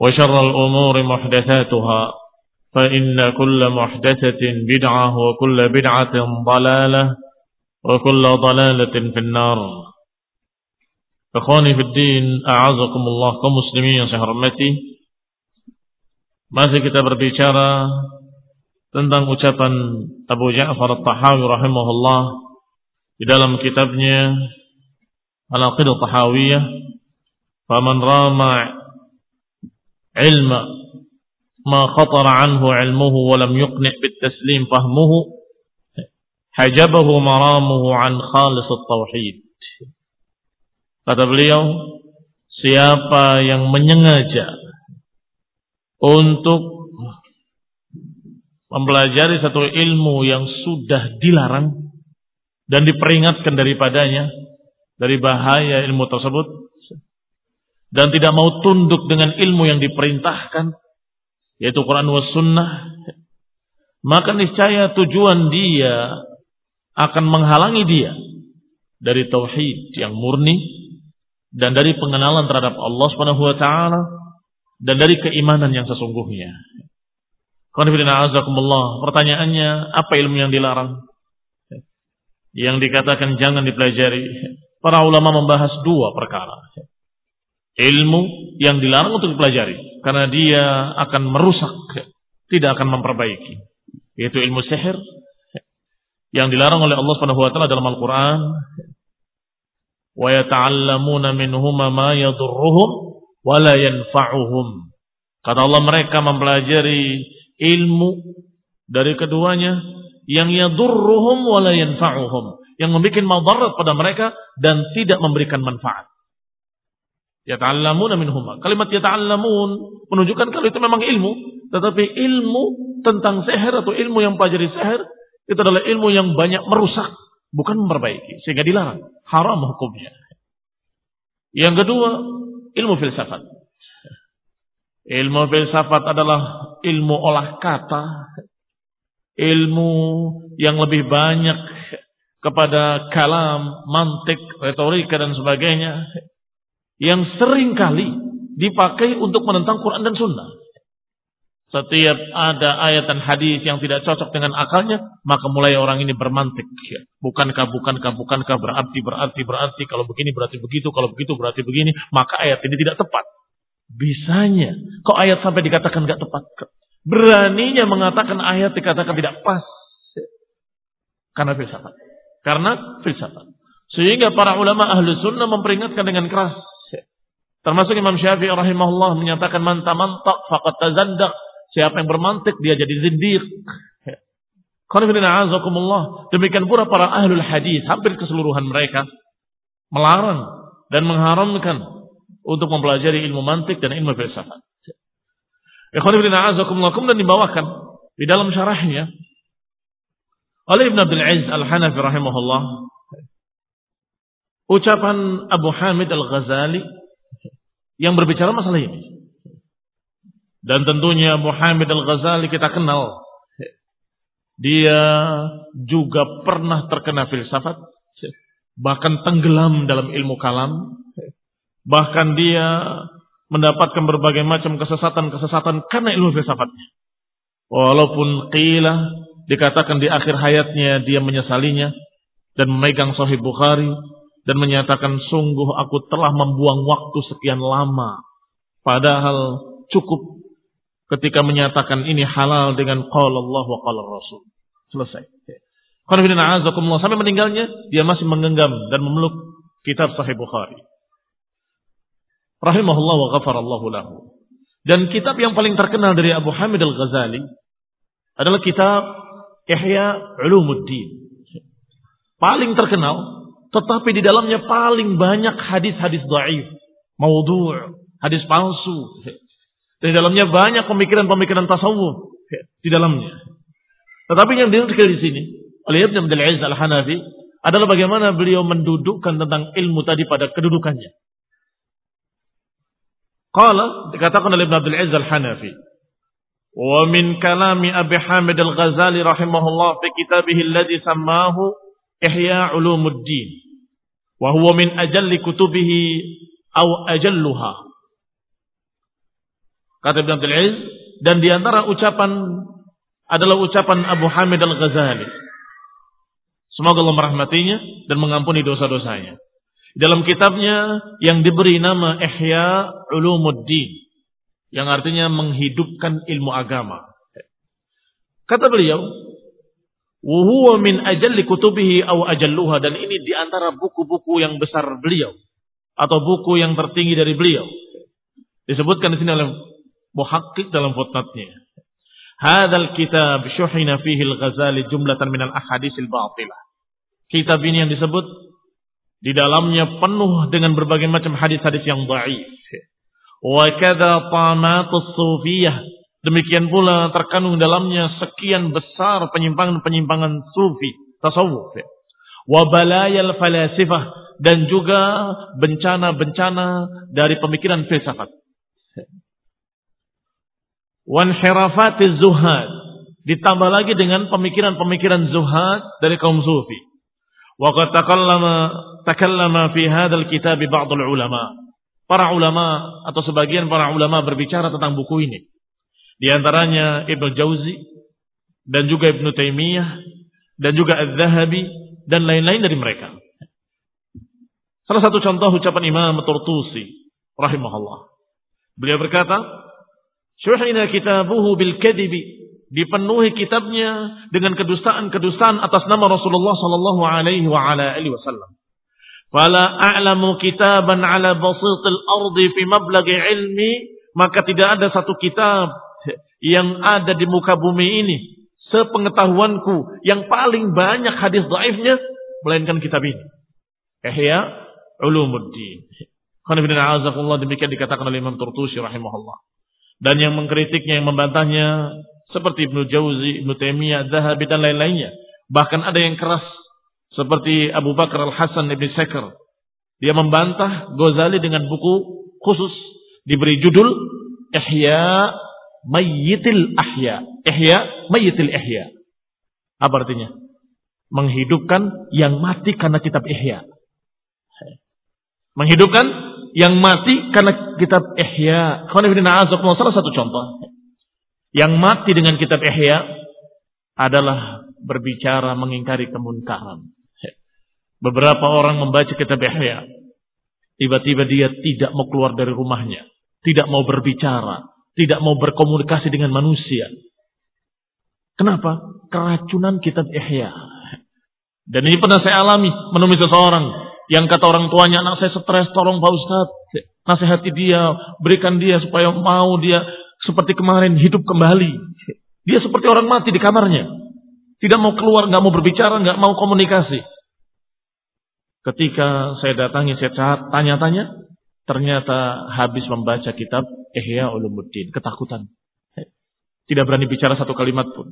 وشر الأمور محدثاتها فإن كل محدثة بدعة وكل بدعة ضلالة وكل ضلالة في النار Ikhwani fi din, a'azakumullah kaum muslimin yang saya hormati. Masih kita berbicara tentang ucapan Abu Ja'far At-Tahawi rahimahullah di dalam kitabnya Al-Aqidah Tahawiyah, "Faman rama ilma ma khatar anhu ilmuhu wa lam yuqni' bitaslim fahmuhu hajabahu maramuhu an khalis tauhid kata beliau siapa yang menyengaja untuk mempelajari satu ilmu yang sudah dilarang dan diperingatkan daripadanya dari bahaya ilmu tersebut dan tidak mau tunduk dengan ilmu yang diperintahkan yaitu Quran was sunnah maka niscaya tujuan dia akan menghalangi dia dari tauhid yang murni dan dari pengenalan terhadap Allah Subhanahu wa taala dan dari keimanan yang sesungguhnya. Pertanyaannya, apa ilmu yang dilarang? Yang dikatakan jangan dipelajari. Para ulama membahas dua perkara ilmu yang dilarang untuk dipelajari karena dia akan merusak, tidak akan memperbaiki. Yaitu ilmu sihir yang dilarang oleh Allah Subhanahu wa taala dalam Al-Qur'an. Wa yata'allamuna minhuma ma yadurruhum wa la yanfa'uhum. Kata Allah mereka mempelajari ilmu dari keduanya yang yadurruhum wa la yanfa'uhum, yang membuat madarat pada mereka dan tidak memberikan manfaat. Yata'allamuna minhuma. Kalimat yata'allamun menunjukkan kalau itu memang ilmu. Tetapi ilmu tentang seher atau ilmu yang pelajari seher itu adalah ilmu yang banyak merusak. Bukan memperbaiki. Sehingga dilarang. Haram hukumnya. Yang kedua, ilmu filsafat. Ilmu filsafat adalah ilmu olah kata. Ilmu yang lebih banyak kepada kalam, mantik, retorika dan sebagainya yang sering kali dipakai untuk menentang Quran dan Sunnah. Setiap ada ayat dan hadis yang tidak cocok dengan akalnya, maka mulai orang ini bermantik. Ya. Bukankah, bukankah, bukankah berarti, berarti, berarti, kalau begini berarti begitu, kalau begitu berarti begini, maka ayat ini tidak tepat. Bisanya, kok ayat sampai dikatakan tidak tepat? Beraninya mengatakan ayat dikatakan tidak pas. Karena filsafat. Karena filsafat. Sehingga para ulama ahlu sunnah memperingatkan dengan keras Termasuk Imam Syafi'i rahimahullah menyatakan manta mantak fakat tazandak. Siapa yang bermantik dia jadi zindiq. Demikian pula para ahlul hadis hampir keseluruhan mereka melarang dan mengharamkan untuk mempelajari ilmu mantik dan ilmu filsafat. Kemudian dibawakan di dalam syarahnya oleh Ibn Abdul Aziz Al-Hanafi rahimahullah ucapan Abu Hamid Al-Ghazali yang berbicara masalah ini. Dan tentunya Abu Hamid Al-Ghazali kita kenal. Dia juga pernah terkena filsafat. Bahkan tenggelam dalam ilmu kalam. Bahkan dia mendapatkan berbagai macam kesesatan-kesesatan karena ilmu filsafatnya. Walaupun qila dikatakan di akhir hayatnya dia menyesalinya dan memegang Sahih Bukhari dan menyatakan sungguh aku telah membuang waktu sekian lama padahal cukup ketika menyatakan ini halal dengan qala Allah wa qala Rasul. Selesai. Sampai meninggalnya dia masih menggenggam dan memeluk kitab Sahih Bukhari. Rahimahullah wa ghafarallahu lahu. Dan kitab yang paling terkenal dari Abu Hamid Al-Ghazali adalah kitab Ihya Ulumuddin. Paling terkenal, tetapi di dalamnya paling banyak hadis-hadis dhaif, maudhu', hadis palsu. Di dalamnya banyak pemikiran-pemikiran tasawuf di dalamnya. Tetapi yang dinukil di sini oleh Ibn Abdul Aziz Al-Hanafi adalah bagaimana beliau mendudukkan tentang ilmu tadi pada kedudukannya. Qala dikatakan oleh Ibn Abdul Aziz Al-Hanafi wa min kalami Abi Hamid Al-Ghazali rahimahullah fi kitabih alladhi Ihya Ulumuddin. Wa huwa min ajalli kutubihi aw ajalluha. Kata Ibn Abdul Aziz dan di antara ucapan adalah ucapan Abu Hamid Al-Ghazali. Semoga Allah merahmatinya dan mengampuni dosa-dosanya. Dalam kitabnya yang diberi nama Ihya Ulumuddin yang artinya menghidupkan ilmu agama. Kata beliau, "Wa min ajalli kutubihi aw ajalluha" dan ini di antara buku-buku yang besar beliau atau buku yang tertinggi dari beliau. Disebutkan di sini oleh Muhakkik dalam footnote-nya. Hadzal kitab syuhina fihi al-Ghazali jumlatan min al-ahaditsil batilah. Kitab ini yang disebut di dalamnya penuh dengan berbagai macam hadis-hadis yang dhaif. Wa kadza tamatus sufiyah. Demikian pula terkandung dalamnya sekian besar penyimpangan-penyimpangan sufi, tasawuf. Wa balayal falasifah dan juga bencana-bencana dari pemikiran filsafat. Wan hirafatiz zuhad ditambah lagi dengan pemikiran-pemikiran zuhad dari kaum sufi. Wa qad takallama takallama fi hadzal kitab ba'd ulama. Para ulama atau sebagian para ulama berbicara tentang buku ini. Di antaranya Ibnu Jauzi dan juga Ibnu Taimiyah dan juga Az-Zahabi dan lain-lain dari mereka. Salah satu contoh ucapan Imam Turtusi rahimahullah. Beliau berkata, "Syuhina kitabuhu bil kadibi dipenuhi kitabnya dengan kedustaan-kedustaan atas nama Rasulullah sallallahu alaihi wa ala alihi wasallam. Fala a'lamu kitaban ala basitil ardi fi mablaghi ilmi, maka tidak ada satu kitab yang ada di muka bumi ini sepengetahuanku yang paling banyak hadis dhaifnya melainkan kitab ini. Ihya Ulumuddin. demikian dikatakan oleh Imam Turtusi rahimahullah. Dan yang mengkritiknya, yang membantahnya seperti Ibnu Jauzi, Ibnu Taimiyah, Zahabi dan lain-lainnya. Bahkan ada yang keras seperti Abu Bakar Al-Hasan Ibn Sekar. Dia membantah Ghazali dengan buku khusus diberi judul Ihya Mayyitil Ahya. Ihya Mayyitil Ihya. Apa artinya? Menghidupkan yang mati karena kitab Ihya. Menghidupkan yang mati karena kitab Ihya. Salah satu contoh. Yang mati dengan kitab Ihya adalah berbicara mengingkari kemunkaran. Beberapa orang membaca kitab Ihya, tiba-tiba dia tidak mau keluar dari rumahnya, tidak mau berbicara, tidak mau berkomunikasi dengan manusia. Kenapa? Keracunan kitab Ihya. Dan ini pernah saya alami menemui seseorang yang kata orang tuanya, anak saya stres, tolong Pak Ustaz, nasihati dia, berikan dia supaya mau dia seperti kemarin hidup kembali. Dia seperti orang mati di kamarnya. Tidak mau keluar, nggak mau berbicara, nggak mau komunikasi. Ketika saya datangi, saya tanya-tanya, ternyata habis membaca kitab Ihya Ulumuddin, ketakutan. Tidak berani bicara satu kalimat pun.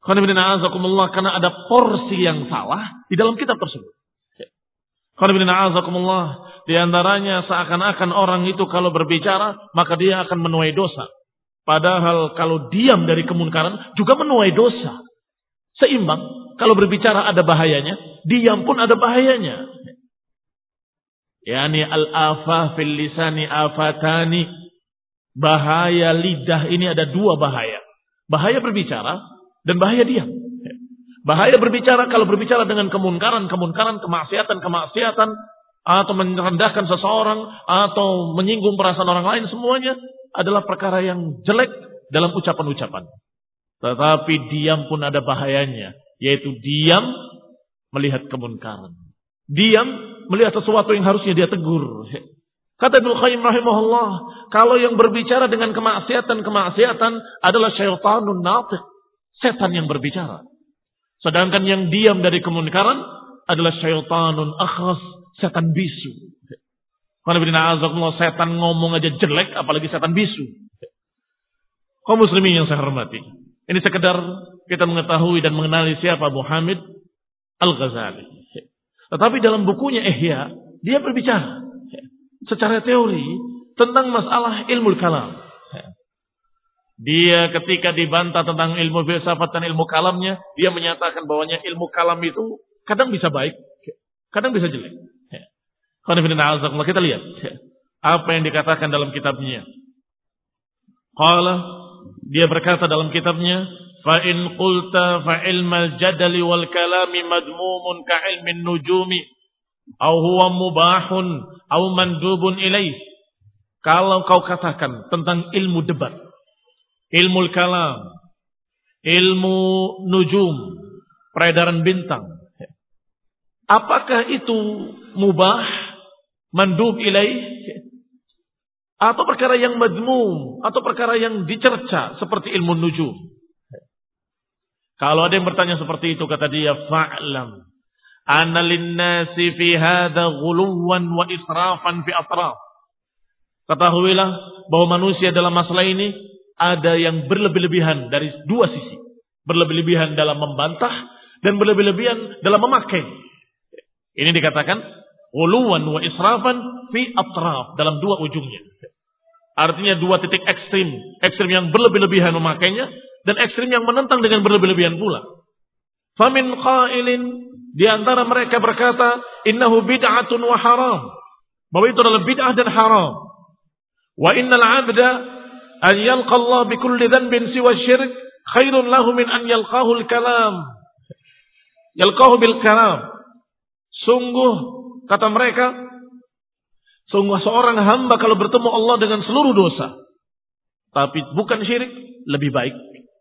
Karena ada porsi yang salah di dalam kitab tersebut. Di antaranya seakan-akan orang itu kalau berbicara maka dia akan menuai dosa. Padahal kalau diam dari kemunkaran juga menuai dosa. Seimbang. Kalau berbicara ada bahayanya, diam pun ada bahayanya. Yani al-afah fil lisani afatani. Bahaya lidah ini ada dua bahaya. Bahaya berbicara dan bahaya diam. Bahaya berbicara kalau berbicara dengan kemunkaran, kemunkaran, kemaksiatan, kemaksiatan atau merendahkan seseorang atau menyinggung perasaan orang lain semuanya adalah perkara yang jelek dalam ucapan-ucapan. Tetapi diam pun ada bahayanya, yaitu diam melihat kemunkaran. Diam melihat sesuatu yang harusnya dia tegur. Kata Ibnu Qayyim rahimahullah, kalau yang berbicara dengan kemaksiatan-kemaksiatan adalah syaitanun natiq, setan yang berbicara. Sedangkan yang diam dari kemunkaran adalah syaitanun akhas, setan bisu. Kalau setan ngomong aja jelek, apalagi setan bisu. Kau muslimin yang saya hormati. Ini sekedar kita mengetahui dan mengenali siapa Muhammad Al-Ghazali. Tetapi dalam bukunya Ihya, dia berbicara secara teori tentang masalah ilmu kalam. Dia ketika dibantah tentang ilmu filsafat dan ilmu kalamnya, dia menyatakan bahwanya ilmu kalam itu kadang bisa baik, kadang bisa jelek. Kita lihat apa yang dikatakan dalam kitabnya. Qala dia berkata dalam kitabnya, "Fa in qulta fa ilmal jadali wal kalami madmumun ka ilmin nujumi au huwa mubahun au mandubun ilaih." Kalau kau katakan tentang ilmu debat, ilmu kalam, ilmu nujum, peredaran bintang, apakah itu mubah, mandub ilaih atau perkara yang madmum. Atau perkara yang dicerca. Seperti ilmu nujum. Kalau ada yang bertanya seperti itu. Kata dia. Fa'lam. Anna linnasi fi hadha guluwan wa israfan fi atraf. Ketahuilah bahwa manusia dalam masalah ini ada yang berlebih-lebihan dari dua sisi. Berlebih-lebihan dalam membantah dan berlebih-lebihan dalam memakai. Ini dikatakan uluwan wa israfan fi atraf dalam dua ujungnya. Artinya dua titik ekstrim. Ekstrim yang berlebih-lebihan memakainya. Dan ekstrim yang menentang dengan berlebih-lebihan pula. Famin qailin. Di antara mereka berkata. Innahu bid'atun wa haram. Bahwa itu adalah bid'ah dan haram. Wa innal abda. An yalqa Allah bi kulli dhanbin siwa syirik. Khairun lahu min an yalqahu al-kalam. Yalqahu bil kalam. Sungguh. Kata mereka Sungguh seorang hamba kalau bertemu Allah dengan seluruh dosa. Tapi bukan syirik. Lebih baik.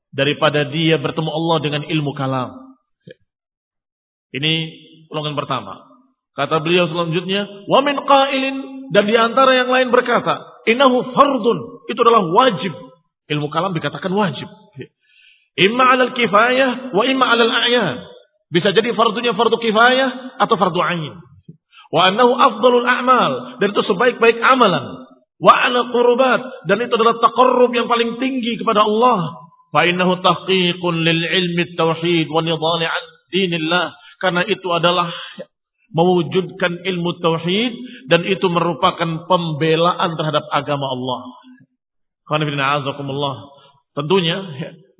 Daripada dia bertemu Allah dengan ilmu kalam. Ini ulangan pertama. Kata beliau selanjutnya. Wa min qailin. Dan di antara yang lain berkata. Innahu fardun. Itu adalah wajib. Ilmu kalam dikatakan wajib. Imma alal kifayah. Wa imma alal a'yan. Bisa jadi fardunya fardu kifayah. Atau fardu ain. Wa annahu afdalul a'mal. Dan itu sebaik-baik amalan. Wa ala qurubat. Dan itu adalah taqarrub yang paling tinggi kepada Allah. Tahqiqun lil ilmi tauhid wa nidhali an dinillah. Karena itu adalah mewujudkan ilmu tauhid dan itu merupakan pembelaan terhadap agama Allah. Tentunya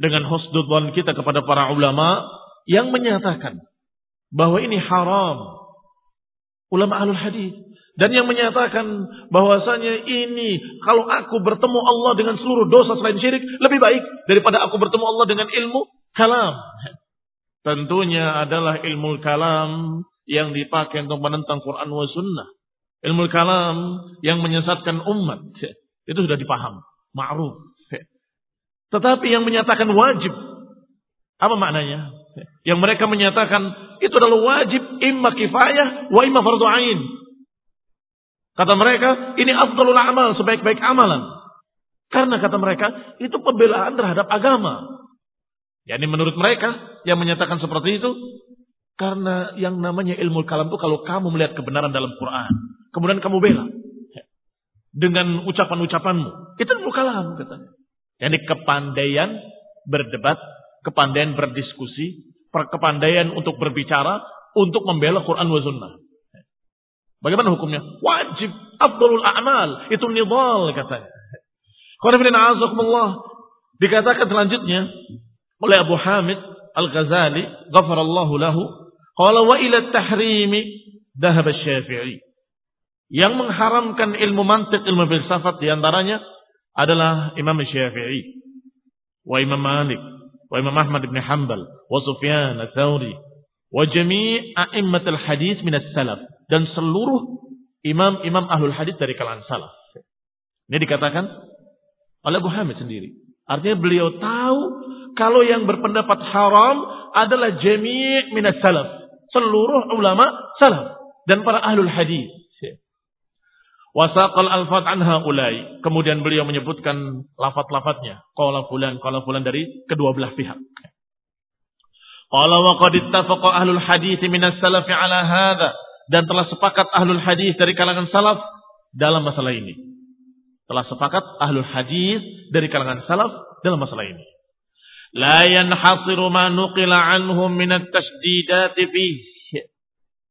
dengan husnudwan kita kepada para ulama yang menyatakan bahwa ini haram ulama ahlul hadis dan yang menyatakan bahwasanya ini kalau aku bertemu Allah dengan seluruh dosa selain syirik lebih baik daripada aku bertemu Allah dengan ilmu kalam. Tentunya adalah ilmu kalam yang dipakai untuk menentang Quran wa sunnah. Ilmu kalam yang menyesatkan umat. Itu sudah dipaham. Ma'ruf. Tetapi yang menyatakan wajib. Apa maknanya? Yang mereka menyatakan itu adalah wajib imma kifayah wa imma fardu ain. Kata mereka, ini afdalul amal, sebaik-baik amalan. Karena kata mereka, itu pembelaan terhadap agama. Ya, ini menurut mereka yang menyatakan seperti itu karena yang namanya ilmu kalam itu kalau kamu melihat kebenaran dalam Quran, kemudian kamu bela dengan ucapan-ucapanmu, itu ilmu kalam katanya. Yani kepandaian berdebat, kepandaian berdiskusi, kepandaian untuk berbicara, untuk membela Quran wa sunnah. Bagaimana hukumnya? Wajib, afdalul a'mal, itu nidal katanya. Dikatakan selanjutnya, oleh Abu Hamid Al-Ghazali, ghafarallahu lahu, qala wa ila tahrimi dhahab Syafi'i. Yang mengharamkan ilmu mantik, ilmu filsafat di antaranya adalah Imam Syafi'i, wa Imam Malik, Imam Ahmad bin Hanbal, al-Thawri, wa jami' a'immat al-hadis min salaf dan seluruh imam-imam ahlul hadis dari kalangan salaf. Ini dikatakan oleh Abu Hamid sendiri. Artinya beliau tahu kalau yang berpendapat haram adalah jami' minat salaf. Seluruh ulama salaf. Dan para ahlul hadis. Wasaqal alfat anha ulai. Kemudian beliau menyebutkan lafat-lafatnya. Qala fulan, qala fulan dari kedua belah pihak. Qala wa qad ittafaqa ahlul hadis minas salaf ala hadha. Dan telah sepakat ahlul hadis dari kalangan salaf dalam masalah ini. Telah sepakat ahlul hadis dari kalangan salaf dalam masalah ini la yanhasiru ma nuqila anhum min at-tasdidat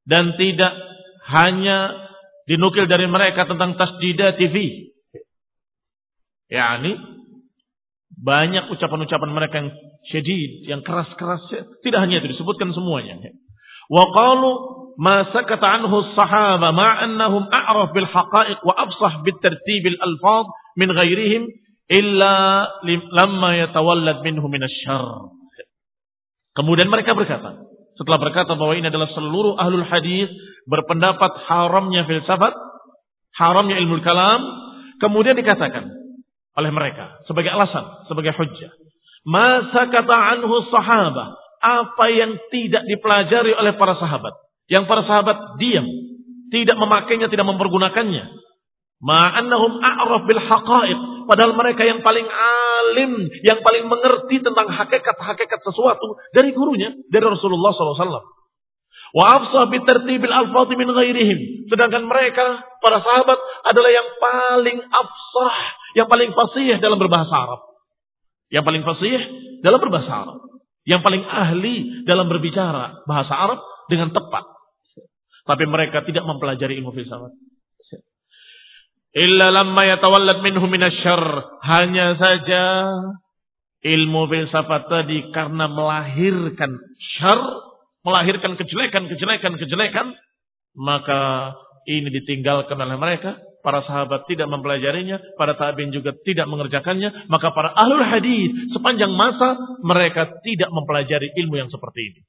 dan tidak hanya dinukil dari mereka tentang tasdidat fi yakni banyak ucapan-ucapan mereka yang syedid, yang keras-keras. Tidak hanya itu disebutkan semuanya. Wa qalu ma sakata anhu as-sahaba ma annahum a'raf bil haqa'iq wa afsah bit tartib al alfaz min ghairihim illa lamma yatawallad minhu minasyarr. Kemudian mereka berkata, setelah berkata bahwa ini adalah seluruh ahlul hadis berpendapat haramnya filsafat, haramnya ilmu kalam, kemudian dikatakan oleh mereka sebagai alasan, sebagai hujjah. Masa kata anhu sahabat, apa yang tidak dipelajari oleh para sahabat, yang para sahabat diam, tidak memakainya, tidak mempergunakannya. Ma'annahum a'raf bil haqa'iq Padahal mereka yang paling alim, yang paling mengerti tentang hakikat-hakikat sesuatu dari gurunya, dari Rasulullah SAW. Wa afsah min ghairihim. Sedangkan mereka, para sahabat, adalah yang paling afsah, yang paling fasih dalam berbahasa Arab. Yang paling fasih dalam berbahasa Arab. Yang paling ahli dalam berbicara bahasa Arab dengan tepat. Tapi mereka tidak mempelajari ilmu filsafat. Illa lamma yatawallad minhu minasyarr. Hanya saja ilmu filsafat tadi karena melahirkan syar, melahirkan kejelekan, kejelekan, kejelekan, maka ini ditinggalkan oleh mereka. Para sahabat tidak mempelajarinya, para tabi'in juga tidak mengerjakannya, maka para ahlul hadis sepanjang masa mereka tidak mempelajari ilmu yang seperti ini.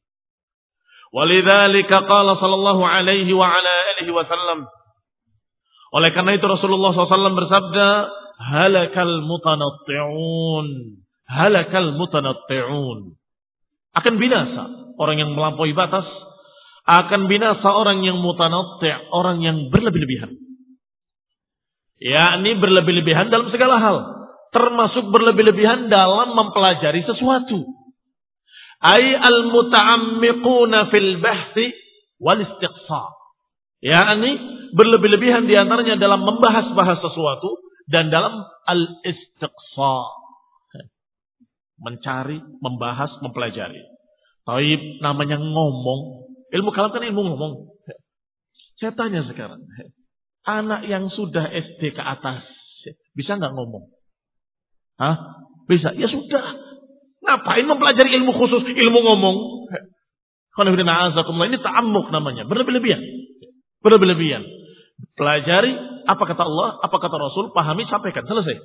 Walidzalika qala sallallahu alaihi wa ala alihi wasallam oleh karena itu Rasulullah SAW bersabda, halakal mutanatti'un. Halakal mutanatti'un. Akan binasa orang yang melampaui batas. Akan binasa orang yang mutanatti' orang yang berlebih-lebihan. Yakni berlebih-lebihan dalam segala hal. Termasuk berlebih-lebihan dalam mempelajari sesuatu. Ay al-muta'ammiquna fil bahsi wal istiqsa. yakni berlebih-lebihan di antaranya dalam membahas-bahas sesuatu dan dalam al-istiqsa. Mencari, membahas, mempelajari. Taib namanya ngomong. Ilmu kalam kan ilmu ngomong. Saya tanya sekarang. Anak yang sudah SD ke atas. Bisa nggak ngomong? Hah? Bisa. Ya sudah. Ngapain mempelajari ilmu khusus, ilmu ngomong? Ini ta'amuk namanya. Berlebih-lebihan. Berlebihan. Pelajari apa kata Allah, apa kata Rasul, pahami, sampaikan. Selesai.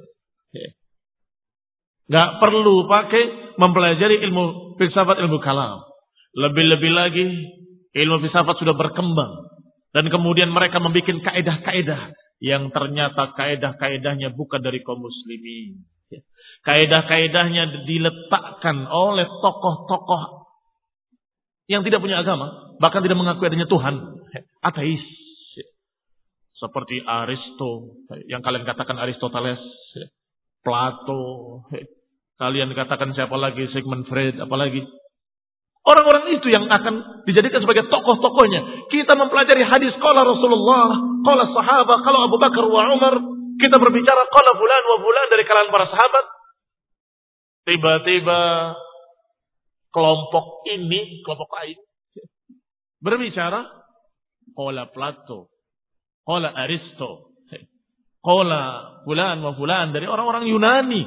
Gak perlu pakai mempelajari ilmu filsafat, ilmu kalam. Lebih-lebih lagi, ilmu filsafat sudah berkembang. Dan kemudian mereka membuat kaedah-kaedah yang ternyata kaedah-kaedahnya bukan dari kaum muslimin. Ya. Kaedah-kaedahnya diletakkan oleh tokoh-tokoh yang tidak punya agama, bahkan tidak mengakui adanya Tuhan, ateis. Seperti Aristo, yang kalian katakan Aristoteles, Plato, Kalian katakan siapa lagi? Sigmund Freud, apalagi? Orang-orang itu yang akan dijadikan sebagai tokoh-tokohnya. Kita mempelajari hadis kala Rasulullah, kala sahabat, kalau Abu Bakar wa Umar. Kita berbicara kala bulan wa bulan dari kalangan para sahabat. Tiba-tiba kelompok ini, kelompok lain berbicara kala Plato, kala Aristo, kala bulan wa bulan dari orang-orang Yunani,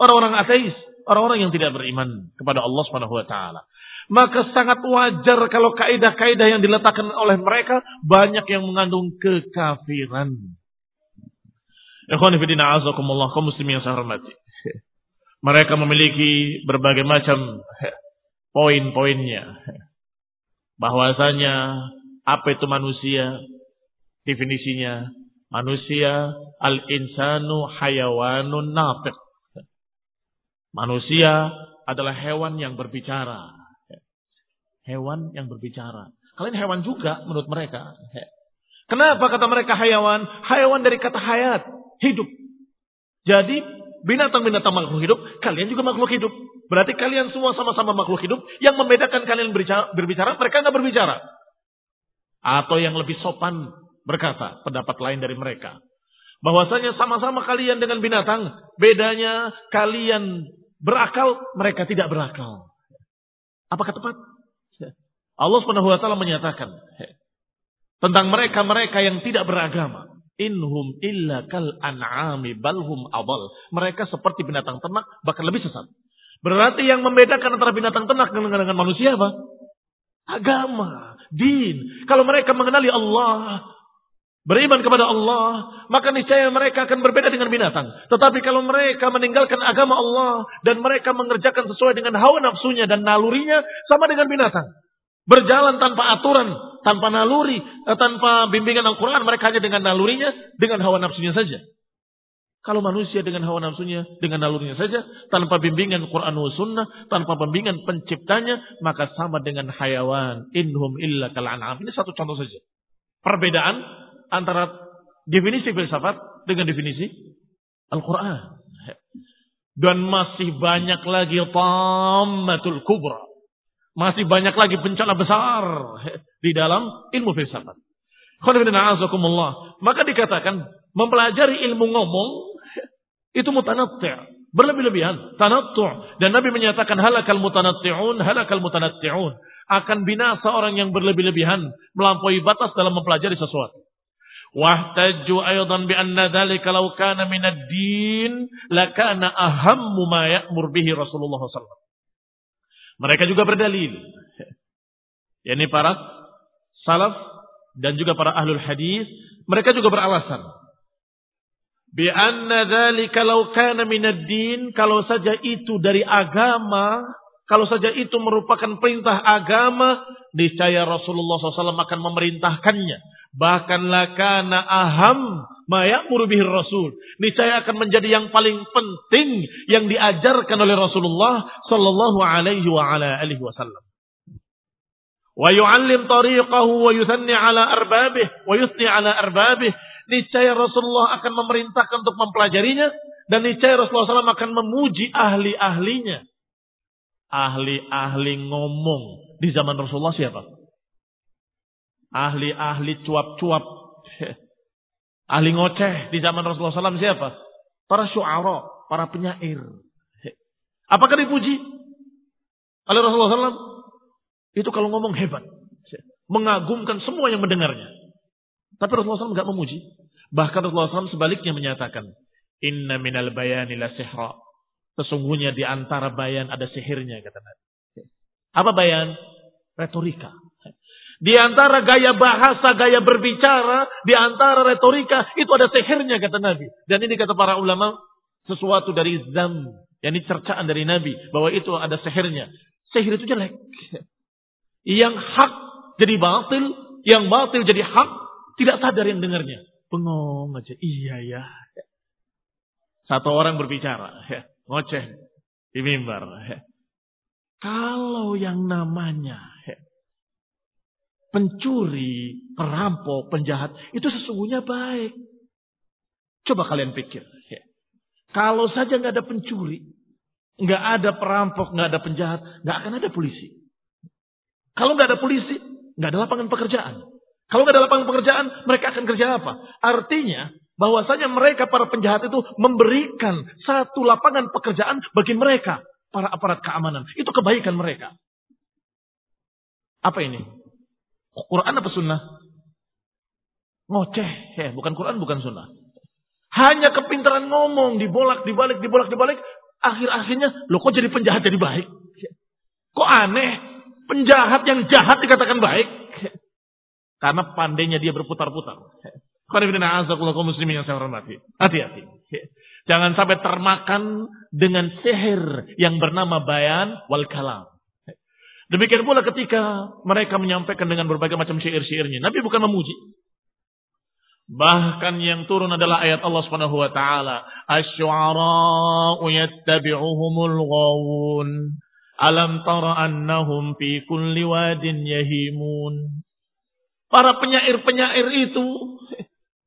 orang-orang ateis, orang-orang yang tidak beriman kepada Allah Subhanahu wa taala. Maka sangat wajar kalau kaidah-kaidah yang diletakkan oleh mereka banyak yang mengandung kekafiran. Ikhwan fillah azakumullah kaum muslimin yang saya hormati. Mereka memiliki berbagai macam poin-poinnya. Bahwasanya apa itu manusia? Definisinya manusia al-insanu hayawanun nafiq. Manusia adalah hewan yang berbicara hewan yang berbicara. Kalian hewan juga menurut mereka. Kenapa kata mereka hewan? Hewan dari kata hayat, hidup. Jadi binatang-binatang makhluk hidup, kalian juga makhluk hidup. Berarti kalian semua sama-sama makhluk hidup. Yang membedakan kalian berbicara, berbicara mereka nggak berbicara. Atau yang lebih sopan berkata, pendapat lain dari mereka. Bahwasanya sama-sama kalian dengan binatang, bedanya kalian berakal, mereka tidak berakal. Apakah tepat? Allah Subhanahu wa taala menyatakan tentang mereka-mereka yang tidak beragama. Inhum illa kal an'ami balhum abal. Mereka seperti binatang ternak bahkan lebih sesat. Berarti yang membedakan antara binatang ternak dengan, dengan manusia apa? Agama, din. Kalau mereka mengenali Allah, beriman kepada Allah, maka niscaya mereka akan berbeda dengan binatang. Tetapi kalau mereka meninggalkan agama Allah dan mereka mengerjakan sesuai dengan hawa nafsunya dan nalurinya, sama dengan binatang. Berjalan tanpa aturan, tanpa naluri, eh, tanpa bimbingan Al-Quran. Mereka hanya dengan nalurinya, dengan hawa nafsunya saja. Kalau manusia dengan hawa nafsunya, dengan nalurinya saja, tanpa bimbingan Quran wa sunnah, tanpa bimbingan penciptanya, maka sama dengan hayawan. Inhum illa kal'an'am. Ini satu contoh saja. Perbedaan antara definisi filsafat dengan definisi Al-Quran. Dan masih banyak lagi tammatul kubra masih banyak lagi bencana besar di dalam ilmu filsafat. Maka dikatakan mempelajari ilmu ngomong itu mutanatti' berlebih-lebihan, tanattu'. Dan Nabi menyatakan halakal mutanatti'un, halakal mutanatti'un. Akan binasa orang yang berlebih-lebihan melampaui batas dalam mempelajari sesuatu. Wahtaju aydan bi anna dhalika law kana min ad-din lakana ahammu ma ya'mur bihi Rasulullah sallallahu mereka juga berdalil. Yani para salaf dan juga para ahlul hadis, mereka juga beralasan. Bi anna dzalika law kana minad din, kalau saja itu dari agama, kalau saja itu merupakan perintah agama, niscaya Rasulullah SAW akan memerintahkannya. Bahkan lakana aham mayamuru bihir rasul. Niscaya akan menjadi yang paling penting yang diajarkan oleh Rasulullah sallallahu alaihi wa ala alihi wasallam. Wa yu'allim tariqahu wa yuthanni ala arbabih wa yuthni ala arbabih. Niscaya Rasulullah akan memerintahkan untuk mempelajarinya dan niscaya Rasulullah SAW akan memuji ahli-ahlinya. Ahli-ahli ngomong di zaman Rasulullah siapa? Ahli-ahli cuap-cuap Ahli ngoceh di zaman Rasulullah SAW siapa? Para syu'ara, para penyair. Apakah dipuji oleh Rasulullah SAW? Itu kalau ngomong hebat. Mengagumkan semua yang mendengarnya. Tapi Rasulullah SAW nggak memuji. Bahkan Rasulullah SAW sebaliknya menyatakan, Inna minal bayani la sihra. Sesungguhnya di antara bayan ada sihirnya, kata Nabi. Apa bayan? Retorika. Di antara gaya bahasa, gaya berbicara, di antara retorika, itu ada sihirnya kata Nabi. Dan ini kata para ulama, sesuatu dari zam. Yang cercaan dari Nabi, bahwa itu ada sihirnya. Sihir itu jelek. Yang hak jadi batil, yang batil jadi hak, tidak sadar yang dengarnya. Bengong aja, iya ya. Satu orang berbicara, ya, ngoceh di mimbar. Ya. Kalau yang namanya ya, pencuri, perampok, penjahat, itu sesungguhnya baik. Coba kalian pikir. Ya. Kalau saja nggak ada pencuri, Nggak ada perampok, nggak ada penjahat, nggak akan ada polisi. Kalau nggak ada polisi, nggak ada lapangan pekerjaan. Kalau nggak ada lapangan pekerjaan, mereka akan kerja apa? Artinya, bahwasanya mereka para penjahat itu memberikan satu lapangan pekerjaan bagi mereka, para aparat keamanan. Itu kebaikan mereka. Apa ini? Quran apa sunnah? Ngoceh. Ya, bukan Quran, bukan sunnah. Hanya kepintaran ngomong, dibolak, dibalik, dibolak, dibalik. Akhir-akhirnya, lo kok jadi penjahat jadi baik? Kok aneh? Penjahat yang jahat dikatakan baik. Karena pandainya dia berputar-putar. muslimin yang saya hormati. Hati-hati. Jangan sampai termakan dengan sihir yang bernama bayan wal kalam. Demikian pula ketika mereka menyampaikan dengan berbagai macam syair-syairnya. Nabi bukan memuji. Bahkan yang turun adalah ayat Allah Subhanahu wa taala, "Asy-syu'ara'u yattabi'uhumul ghawun." Alam tara annahum fi kulli wadin yahimun. Para penyair-penyair itu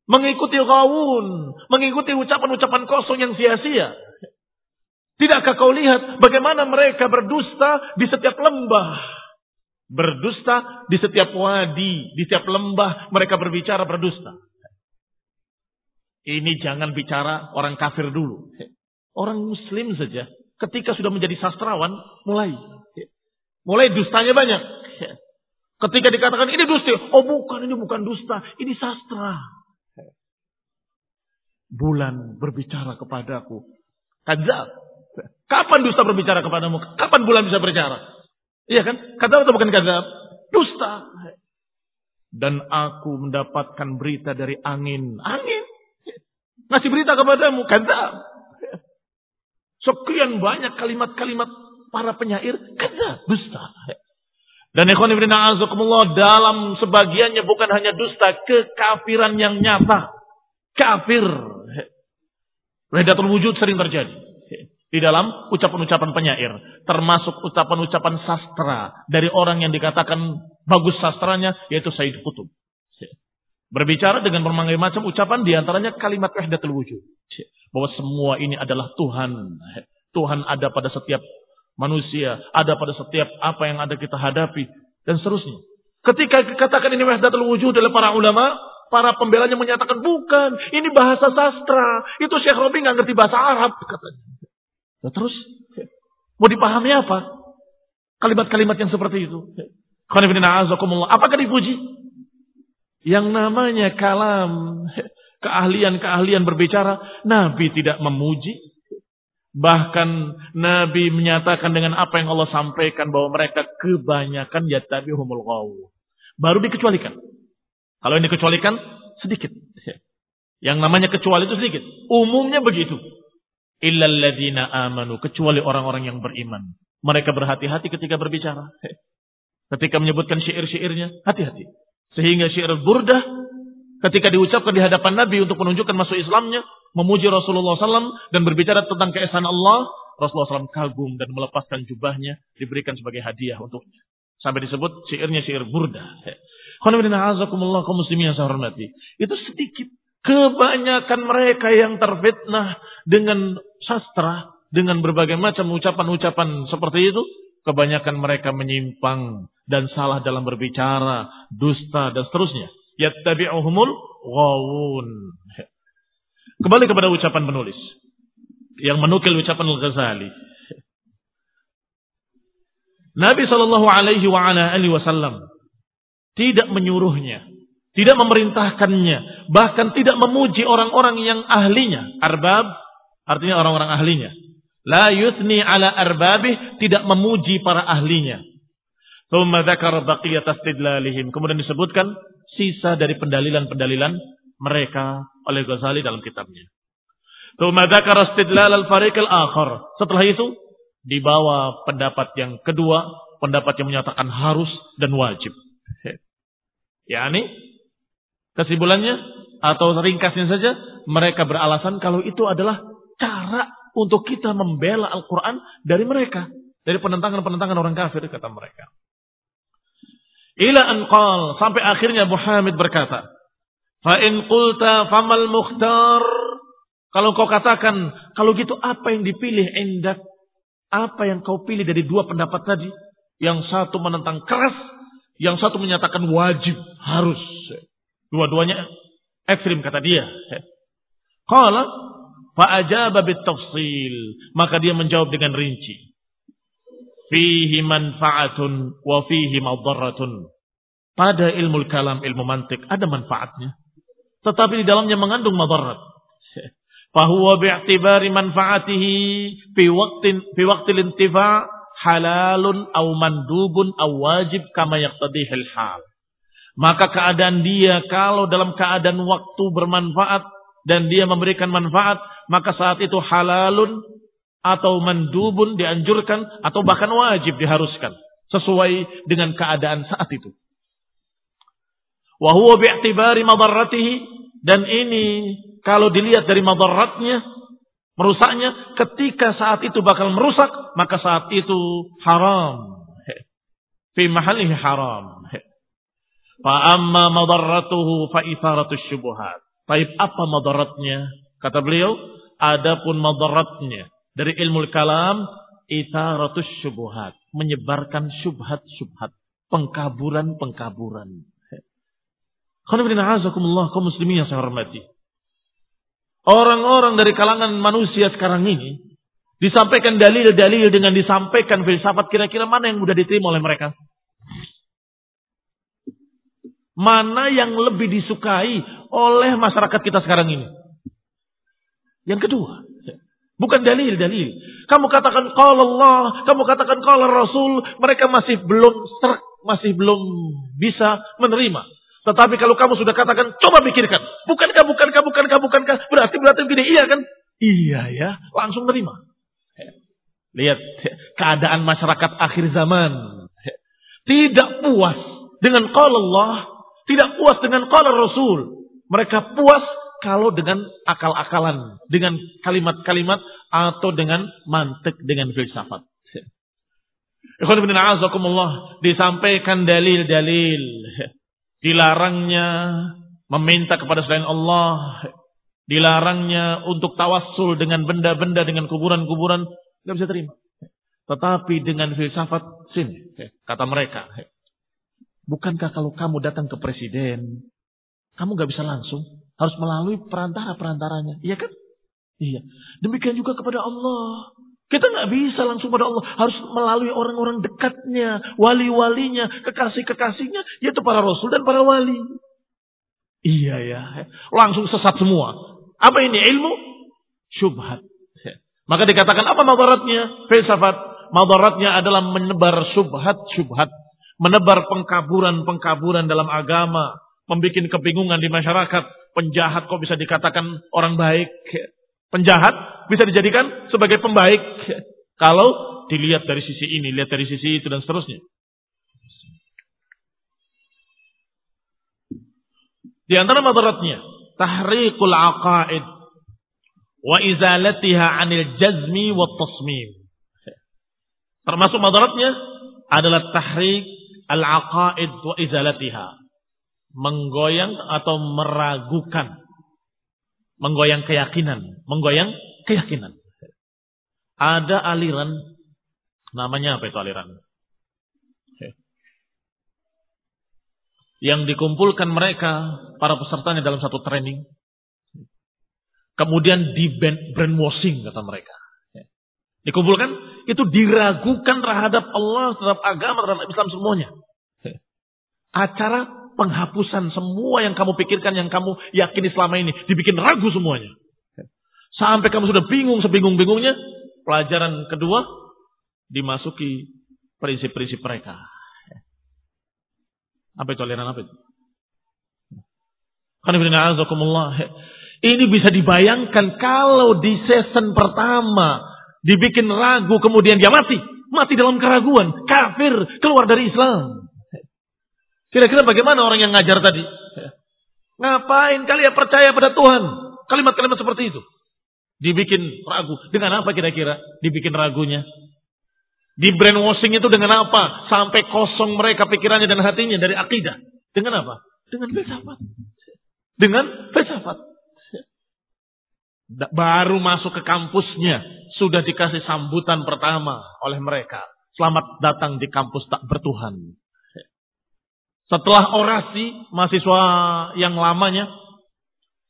mengikuti gawun, mengikuti ucapan-ucapan kosong yang sia-sia. Tidakkah kau lihat bagaimana mereka berdusta di setiap lembah? Berdusta di setiap wadi, di setiap lembah mereka berbicara berdusta. Ini jangan bicara orang kafir dulu. Orang muslim saja Ketika sudah menjadi sastrawan, mulai. Mulai dustanya banyak. Ketika dikatakan ini dusta, oh bukan, ini bukan dusta, ini sastra. Bulan berbicara kepadaku. Kadzab. Kapan dusta berbicara kepadamu? Kapan bulan bisa berbicara? Iya kan? Kadzab atau bukan kadzab? Dusta. Dan aku mendapatkan berita dari angin. Angin. Ngasih berita kepadamu. Kadzab. Sekian banyak kalimat-kalimat para penyair kata dusta. Dan ikhwan ibn a'azakumullah dalam sebagiannya bukan hanya dusta, kekafiran yang nyata. Kafir. Redatul wujud sering terjadi. Di dalam ucapan-ucapan penyair. Termasuk ucapan-ucapan sastra. Dari orang yang dikatakan bagus sastranya, yaitu Said Qutub. Berbicara dengan berbagai macam ucapan, di antaranya kalimat wahdatul wujud bahwa semua ini adalah Tuhan. Tuhan ada pada setiap manusia, ada pada setiap apa yang ada kita hadapi dan seterusnya. Ketika dikatakan ini wahdatul wujud oleh para ulama, para pembelanya menyatakan bukan, ini bahasa sastra. Itu Syekh Robi nggak ngerti bahasa Arab katanya. Nah, terus mau dipahami apa? Kalimat-kalimat yang seperti itu. Apakah dipuji? Yang namanya kalam keahlian-keahlian berbicara, Nabi tidak memuji. Bahkan Nabi menyatakan dengan apa yang Allah sampaikan bahwa mereka kebanyakan humul qaw. Baru dikecualikan. Kalau ini dikecualikan sedikit. Yang namanya kecuali itu sedikit. Umumnya begitu. Illalladzina amanu. Kecuali orang-orang yang beriman. Mereka berhati-hati ketika berbicara. Ketika menyebutkan syair-syairnya, hati-hati. Sehingga syair burdah ketika diucapkan di hadapan Nabi untuk menunjukkan masuk Islamnya, memuji Rasulullah SAW dan berbicara tentang keesaan Allah, Rasulullah SAW kagum dan melepaskan jubahnya diberikan sebagai hadiah untuknya. Sampai disebut syairnya syair burda. muslimin yang saya hormati. Itu sedikit. Kebanyakan mereka yang terfitnah dengan sastra, dengan berbagai macam ucapan-ucapan seperti itu, kebanyakan mereka menyimpang dan salah dalam berbicara, dusta dan seterusnya yattabi'uhumul ghawun. Kembali kepada ucapan penulis yang menukil ucapan Al-Ghazali. Nabi Shallallahu Alaihi Wasallam tidak menyuruhnya, tidak memerintahkannya, bahkan tidak memuji orang-orang yang ahlinya. Arbab artinya orang-orang ahlinya. La yusni ala arbabih tidak memuji para ahlinya. Kemudian disebutkan sisa dari pendalilan-pendalilan mereka oleh Ghazali dalam kitabnya. Setelah itu dibawa pendapat yang kedua, pendapat yang menyatakan harus dan wajib. Ya ini kesimpulannya atau ringkasnya saja mereka beralasan kalau itu adalah cara untuk kita membela Al-Quran dari mereka. Dari penentangan-penentangan orang kafir kata mereka. Ila anqal sampai akhirnya Muhammad berkata, "Fa in qulta famal mukhtar?" Kalau kau katakan, kalau gitu apa yang dipilih indak? Apa yang kau pilih dari dua pendapat tadi? Yang satu menentang keras, yang satu menyatakan wajib, harus. Dua-duanya ekstrim kata dia. Qala fa'ajaba bitafsil. Maka dia menjawab dengan rinci. Fihi manfaatun wa fihi madaratun. Pada ilmu kalam, ilmu mantik ada manfaatnya. Tetapi di dalamnya mengandung madarat. Fahuwa bi'tibari manfaatihi fi waqtin fi waqtil intifa' halalun au mandubun au wajib kama yaqtadihil hal. Maka keadaan dia kalau dalam keadaan waktu bermanfaat dan dia memberikan manfaat, maka saat itu halalun atau mandubun dianjurkan atau bahkan wajib diharuskan sesuai dengan keadaan saat itu. Wa huwa bi'tibari dan ini kalau dilihat dari madaratnya, merusaknya, ketika saat itu bakal merusak, maka saat itu haram. Fi mahalihi haram. Fa amma madarratuhu fa itharatus syubuhat. Baik apa madaratnya? Kata beliau, adapun madaratnya dari ilmu kalam itharatus syubuhat, menyebarkan syubhat-syubhat, pengkaburan-pengkaburan. Khana kaum muslimin yang saya hormati. Orang-orang dari kalangan manusia sekarang ini disampaikan dalil-dalil dengan disampaikan filsafat kira-kira mana yang mudah diterima oleh mereka? Mana yang lebih disukai oleh masyarakat kita sekarang ini? Yang kedua, bukan dalil-dalil. Kamu katakan kalau Allah, kamu katakan kalau Rasul, mereka masih belum masih belum bisa menerima. Tetapi kalau kamu sudah katakan, coba pikirkan. Bukankah, bukankah, bukankah, bukankah. Berarti, berarti begini. Iya kan? Iya ya. Langsung terima. Lihat keadaan masyarakat akhir zaman. Tidak puas dengan qala Allah. Tidak puas dengan qala Rasul. Mereka puas kalau dengan akal-akalan. Dengan kalimat-kalimat. Atau dengan mantik, dengan filsafat. Disampaikan dalil-dalil dilarangnya meminta kepada selain Allah, dilarangnya untuk tawassul dengan benda-benda, dengan kuburan-kuburan, nggak bisa terima. Tetapi dengan filsafat sini, kata mereka, bukankah kalau kamu datang ke presiden, kamu nggak bisa langsung, harus melalui perantara-perantaranya, iya kan? Iya. Demikian juga kepada Allah. Kita nggak bisa langsung pada Allah. Harus melalui orang-orang dekatnya, wali-walinya, kekasih-kekasihnya, yaitu para rasul dan para wali. Iya ya, langsung sesat semua. Apa ini ilmu? Syubhat. Maka dikatakan apa madaratnya? Filsafat. Madaratnya adalah menebar syubhat-syubhat. Menebar pengkaburan-pengkaburan dalam agama. Membuat kebingungan di masyarakat. Penjahat kok bisa dikatakan orang baik. Penjahat bisa dijadikan sebagai pembaik. Kalau dilihat dari sisi ini, lihat dari sisi itu dan seterusnya. Di antara madaratnya, tahriqul aqaid wa izalatiha 'anil jazmi wa tasmim. Termasuk madaratnya adalah tahriq al-aqaid wa izalatiha. Menggoyang atau meragukan menggoyang keyakinan, menggoyang keyakinan. Ada aliran, namanya apa itu aliran? Yang dikumpulkan mereka, para pesertanya dalam satu training. Kemudian di brainwashing kata mereka. Dikumpulkan, itu diragukan terhadap Allah, terhadap agama, terhadap Islam semuanya. Acara penghapusan semua yang kamu pikirkan, yang kamu yakini selama ini. Dibikin ragu semuanya. Sampai kamu sudah bingung, sebingung-bingungnya. Pelajaran kedua, dimasuki prinsip-prinsip mereka. Apa itu aliran apa itu? Ini bisa dibayangkan kalau di season pertama dibikin ragu kemudian dia mati. Mati dalam keraguan. Kafir. Keluar dari Islam. Kira-kira bagaimana orang yang ngajar tadi? Ngapain kalian percaya pada Tuhan? Kalimat-kalimat seperti itu. Dibikin ragu. Dengan apa kira-kira dibikin ragunya? Di brainwashing itu dengan apa? Sampai kosong mereka pikirannya dan hatinya dari akidah. Dengan apa? Dengan filsafat. Dengan filsafat. Baru masuk ke kampusnya. sudah dikasih sambutan pertama oleh mereka. Selamat datang di kampus tak bertuhan. Setelah orasi mahasiswa yang lamanya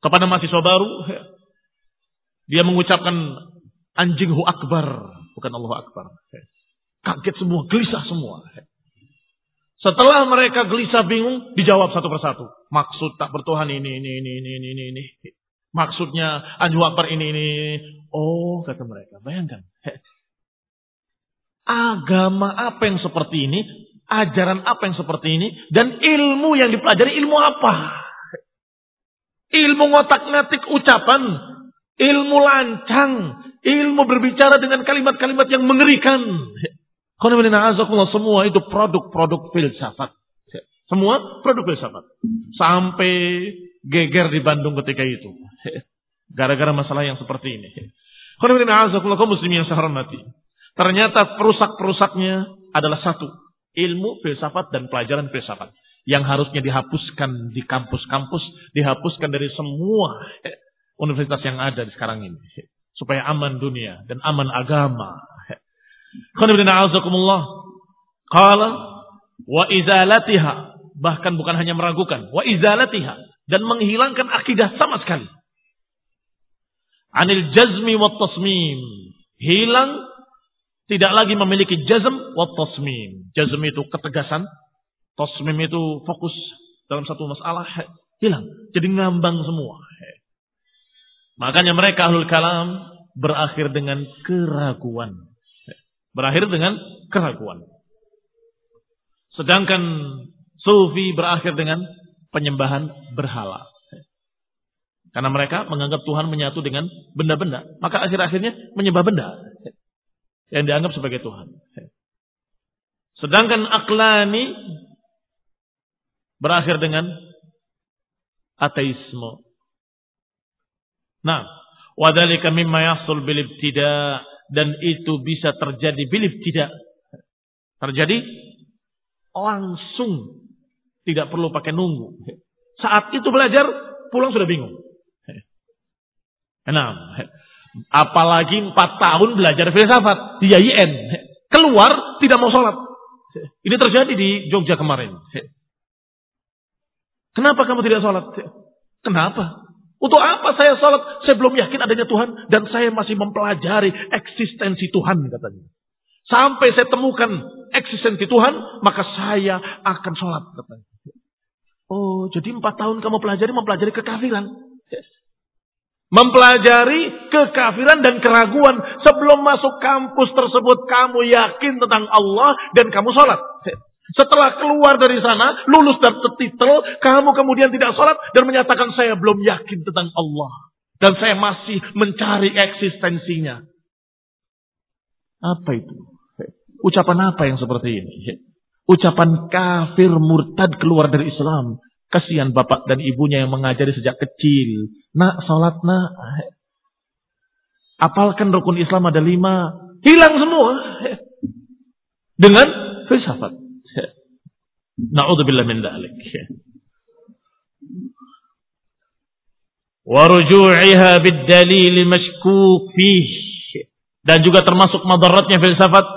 kepada mahasiswa baru, dia mengucapkan anjinghu akbar, bukan Allah akbar. Kaget semua, gelisah semua. Setelah mereka gelisah bingung, dijawab satu persatu. Maksud tak bertuhan ini, ini, ini, ini, ini, ini. Maksudnya Anju Akbar ini, ini. Oh, kata mereka. Bayangkan. Agama apa yang seperti ini? Ajaran apa yang seperti ini? Dan ilmu yang dipelajari ilmu apa? Ilmu ngotak ngatik ucapan. Ilmu lancang. Ilmu berbicara dengan kalimat-kalimat yang mengerikan. Semua itu produk-produk filsafat. Semua produk filsafat. Sampai geger di Bandung ketika itu. Gara-gara masalah yang seperti ini. muslim yang saya hormati. Ternyata perusak-perusaknya adalah satu. Ilmu filsafat dan pelajaran filsafat. Yang harusnya dihapuskan di kampus-kampus. Dihapuskan dari semua universitas yang ada di sekarang ini. Supaya aman dunia dan aman agama. Qala wa izalatiha bahkan bukan hanya meragukan wa izalatiha dan menghilangkan akidah sama sekali. Anil jazmi wa tasmim. Hilang tidak lagi memiliki jazm wa tasmim. Jazm itu ketegasan, tasmim itu fokus dalam satu masalah, hilang. Jadi ngambang semua. Makanya mereka ahlul kalam berakhir dengan keraguan. Berakhir dengan keraguan. Sedangkan sufi berakhir dengan penyembahan berhala. Karena mereka menganggap Tuhan menyatu dengan benda-benda. Maka akhir-akhirnya menyembah benda. Yang dianggap sebagai Tuhan. Sedangkan aklani berakhir dengan ateisme. Nah, wadhalika mimma yasul bil ibtida' dan itu bisa terjadi bilif tidak terjadi langsung tidak perlu pakai nunggu saat itu belajar pulang sudah bingung enam apalagi empat tahun belajar filsafat di IAIN keluar tidak mau sholat ini terjadi di Jogja kemarin kenapa kamu tidak sholat kenapa untuk apa saya salat? Saya belum yakin adanya Tuhan dan saya masih mempelajari eksistensi Tuhan katanya. Sampai saya temukan eksistensi Tuhan, maka saya akan sholat katanya. Oh, jadi empat tahun kamu pelajari mempelajari kekafiran. Mempelajari kekafiran dan keraguan sebelum masuk kampus tersebut kamu yakin tentang Allah dan kamu sholat. Setelah keluar dari sana, lulus dari titel, kamu kemudian tidak sholat dan menyatakan saya belum yakin tentang Allah. Dan saya masih mencari eksistensinya. Apa itu? Ucapan apa yang seperti ini? Ucapan kafir murtad keluar dari Islam. Kasihan bapak dan ibunya yang mengajari sejak kecil. Nak, sholat nak. Apalkan rukun Islam ada lima. Hilang semua. Dengan filsafat. Na'udzubillah min dhalik. Waruju'iha bid-dalil mashkuk. Dan juga termasuk madaratnya filsafat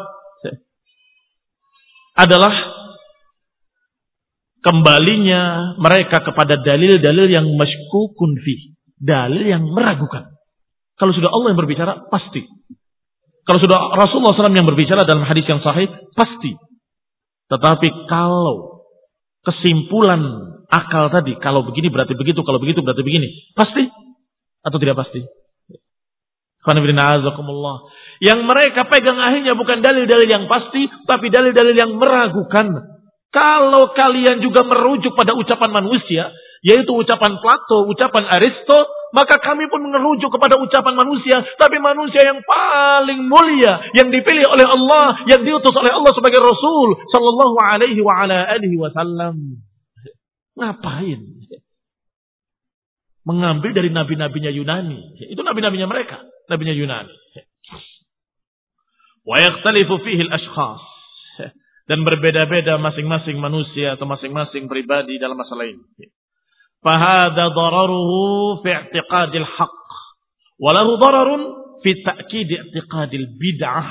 adalah kembalinya mereka kepada dalil-dalil yang mashkukun fih. Dalil yang meragukan. Kalau sudah Allah yang berbicara, pasti. Kalau sudah Rasulullah SAW yang berbicara dalam hadis yang sahih, pasti. Tetapi kalau kesimpulan akal tadi, kalau begini berarti begitu, kalau begitu berarti begini, pasti atau tidak pasti? Yang mereka pegang akhirnya bukan dalil-dalil yang pasti, tapi dalil-dalil yang meragukan. Kalau kalian juga merujuk pada ucapan manusia, yaitu ucapan Plato, ucapan Aristo, maka kami pun merujuk kepada ucapan manusia, tapi manusia yang paling mulia, yang dipilih oleh Allah, yang diutus oleh Allah sebagai Rasul, sallallahu alaihi wa ala alihi wasallam. Ngapain? Mengambil dari nabi-nabinya Yunani. Itu nabi-nabinya mereka, nabinya Yunani. Wa yakhtalifu fihi al-ashkhas dan berbeda-beda masing-masing manusia atau masing-masing pribadi dalam masalah ini. Fahada dararuhu fi i'tiqadil haqq. Walahu dararun fi ta'kid i'tiqadil bid'ah.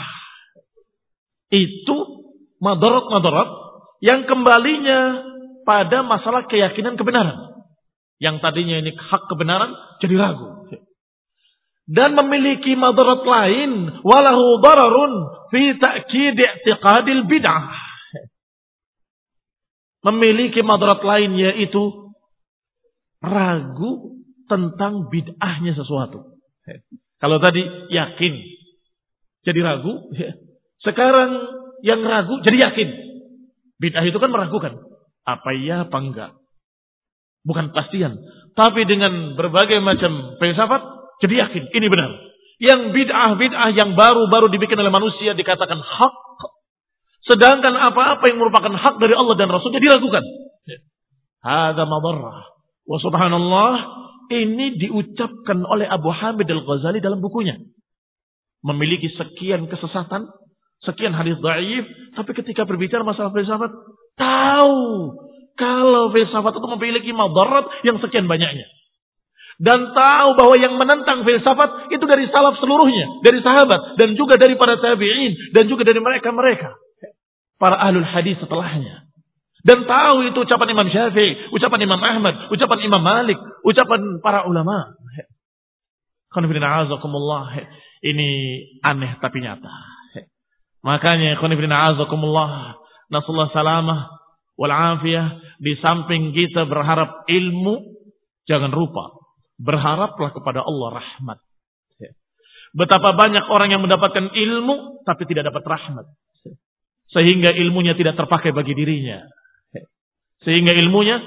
Itu madarat-madarat yang kembalinya pada masalah keyakinan kebenaran. Yang tadinya ini hak kebenaran jadi ragu. Dan memiliki madarat lain walahu dararun fi ta'kid i'tiqadil bid'ah. Memiliki madarat lain yaitu ragu tentang bid'ahnya sesuatu. Kalau tadi yakin jadi ragu, sekarang yang ragu jadi yakin. Bid'ah itu kan meragukan. Apa iya apa enggak. Bukan pastian. Tapi dengan berbagai macam filsafat, jadi yakin. Ini benar. Yang bid'ah-bid'ah yang baru-baru dibikin oleh manusia dikatakan hak. Sedangkan apa-apa yang merupakan hak dari Allah dan Rasulnya diragukan. Hada madarrah. Wa subhanallah, ini diucapkan oleh Abu Hamid Al-Ghazali dalam bukunya. Memiliki sekian kesesatan, sekian hadis dhaif, tapi ketika berbicara masalah filsafat, tahu kalau filsafat itu memiliki madarat yang sekian banyaknya. Dan tahu bahwa yang menentang filsafat itu dari salaf seluruhnya. Dari sahabat. Dan juga dari para tabi'in. Dan juga dari mereka-mereka. Para ahlul hadis setelahnya. Dan tahu itu ucapan Imam Syafi'i, ucapan Imam Ahmad, ucapan Imam Malik, ucapan para ulama. Ini aneh tapi nyata. Makanya khonifidina azakumullah. Nasallahu salamah wal afiyah. Di samping kita berharap ilmu. Jangan lupa. Berharaplah kepada Allah rahmat. Betapa banyak orang yang mendapatkan ilmu. Tapi tidak dapat rahmat. Sehingga ilmunya tidak terpakai bagi dirinya. Sehingga ilmunya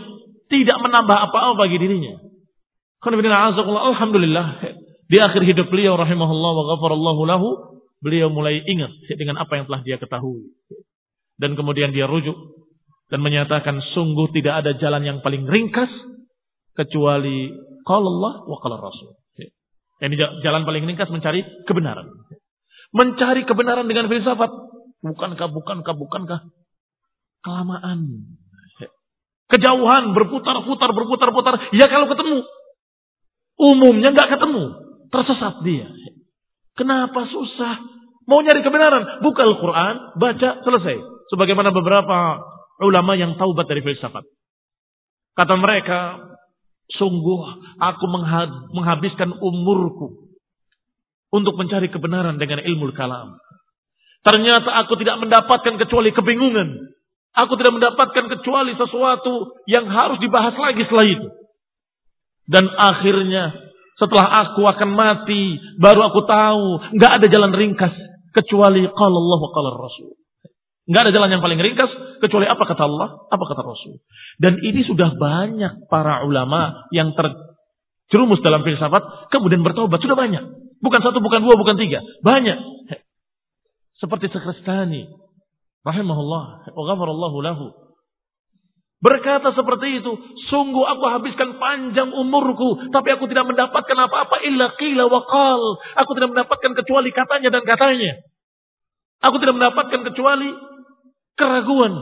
tidak menambah apa-apa bagi dirinya. Alhamdulillah. Di akhir hidup beliau rahimahullah wa ghafarallahu lahu. Beliau mulai ingat dengan apa yang telah dia ketahui. Dan kemudian dia rujuk. Dan menyatakan sungguh tidak ada jalan yang paling ringkas. Kecuali kalau Allah wa kalau Rasul. Ini jalan paling ringkas mencari kebenaran. Mencari kebenaran dengan filsafat. Bukankah, bukankah, bukankah. Kelamaan. Kejauhan, berputar-putar, berputar-putar. Ya kalau ketemu. Umumnya nggak ketemu. Tersesat dia. Kenapa susah? Mau nyari kebenaran. Buka Al-Quran, baca, selesai. Sebagaimana beberapa ulama yang taubat dari filsafat. Kata mereka, sungguh aku menghabiskan umurku untuk mencari kebenaran dengan ilmu kalam. Ternyata aku tidak mendapatkan kecuali kebingungan. Aku tidak mendapatkan kecuali sesuatu yang harus dibahas lagi setelah itu. Dan akhirnya setelah aku akan mati, baru aku tahu nggak ada jalan ringkas kecuali kalau Allah wa qala Rasul. Nggak ada jalan yang paling ringkas kecuali apa kata Allah, apa kata Rasul. Dan ini sudah banyak para ulama yang terjerumus dalam filsafat kemudian bertobat sudah banyak. Bukan satu, bukan dua, bukan tiga, banyak. Seperti Sekrestani, rahimahullah ghafarallahu lahu. Berkata seperti itu, sungguh aku habiskan panjang umurku, tapi aku tidak mendapatkan apa-apa illa qila wa qal. Aku tidak mendapatkan kecuali katanya dan katanya. Aku tidak mendapatkan kecuali keraguan.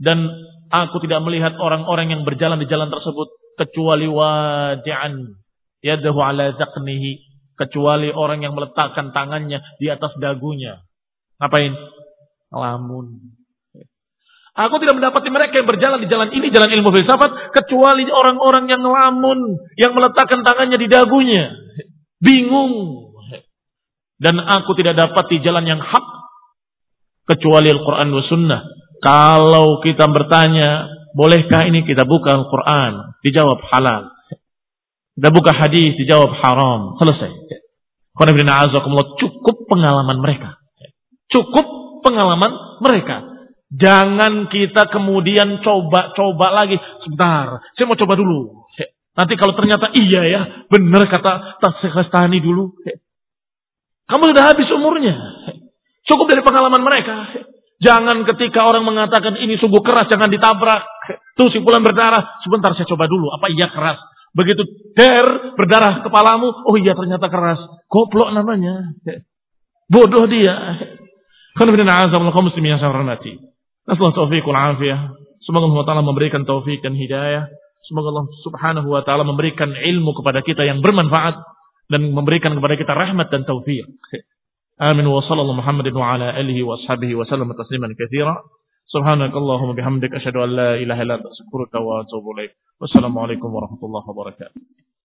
Dan aku tidak melihat orang-orang yang berjalan di jalan tersebut kecuali wadi'an yadahu ala zaqnihi. Kecuali orang yang meletakkan tangannya di atas dagunya. Ngapain? Ngelamun. Aku tidak mendapati mereka yang berjalan di jalan ini, jalan ilmu filsafat, kecuali orang-orang yang ngelamun, yang meletakkan tangannya di dagunya. Bingung. Dan aku tidak dapat di jalan yang hak, kecuali Al-Quran wa Sunnah. Kalau kita bertanya, bolehkah ini kita buka Al-Quran? Dijawab halal. Kita buka hadis, dijawab haram. Selesai. Cukup pengalaman mereka. Cukup pengalaman mereka. Jangan kita kemudian coba-coba lagi. Sebentar, saya mau coba dulu. Nanti kalau ternyata iya ya, benar kata Tassekastani dulu. Kamu sudah habis umurnya. Cukup dari pengalaman mereka. Jangan ketika orang mengatakan ini sungguh keras, jangan ditabrak. Tuh simpulan berdarah. Sebentar saya coba dulu. Apa iya keras? Begitu der berdarah kepalamu, oh iya ternyata keras. Goblok namanya. Bodoh dia. Semoga Allah Ta'ala memberikan taufik dan hidayah. Semoga Allah Subhanahu wa taala memberikan ilmu kepada kita yang bermanfaat dan memberikan kepada kita rahmat dan taufik. Amin wa sallallahu Muhammadin wa ala alihi wa wa sallam tasliman. Subhanakallahumma an la ilaha wa atubu. Wassalamualaikum warahmatullahi wabarakatuh.